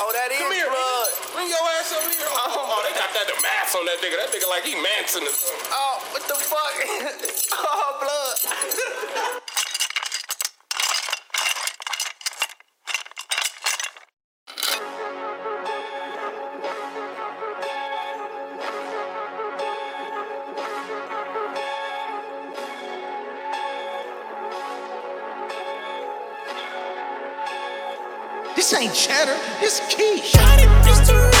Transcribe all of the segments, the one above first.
Oh, that is Come here, blood. nigga. Bring your ass over here. Oh, oh, they got that the mask on that nigga. That nigga like he Manson. or something. Oh, what the fuck? oh, blood. This ain't cheddar, it's quiche. It,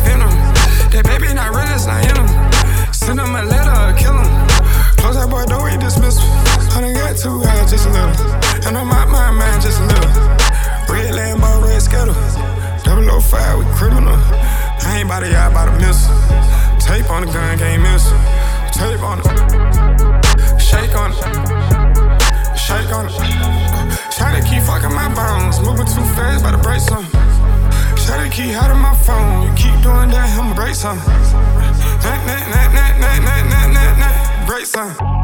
that venom. That baby not real, it's not in him. Send him a letter kill him. Close that boy door, he dismissal. I done got too high just a little. And out my mind just a little. Red Lambo, red Skittle. 005, we criminal. I ain't by the eye, by the missile. Tape on the gun, can't miss. Tape on it. Shake on it. Shake on it. Try to keep fucking my bones. Moving too fast, about to break something. Try to keep out of my phone some. Break some.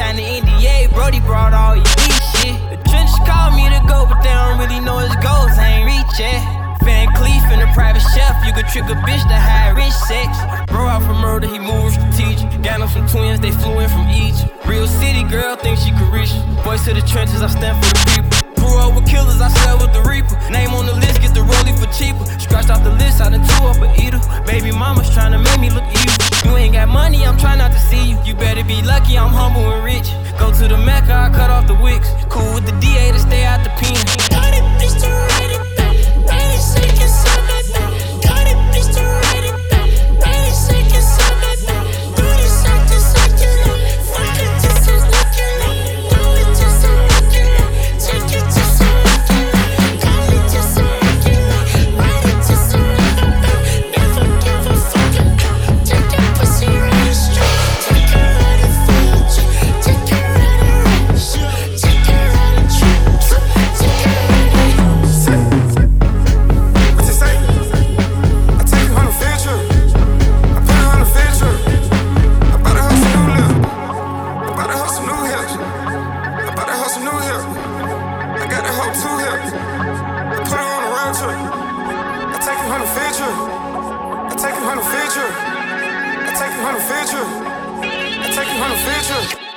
Signed the NDA, Brody brought all elite shit. The trenches called me to go, but they don't really know his goals, I ain't reach yet. Van Cleef and a private chef, you could trick a bitch to high rich sex. Bro out for murder, he moved strategic. Got him some twins, they flew in from Egypt. Real city girl thinks she could reach. Voice to the trenches, I stand for the people. Grew up with killers, I slept with the reaper. Name on the list, get the rollie for cheaper. Scratched off the list, I done two up a eater. Baby mama's trying to make me look evil. Money, I'm trying not to see you. You better be lucky, I'm humble and rich. Go to the Mecca, I cut off the wicks. Cool with the DA to stay out the pen. I take you on a future. I take you on a future.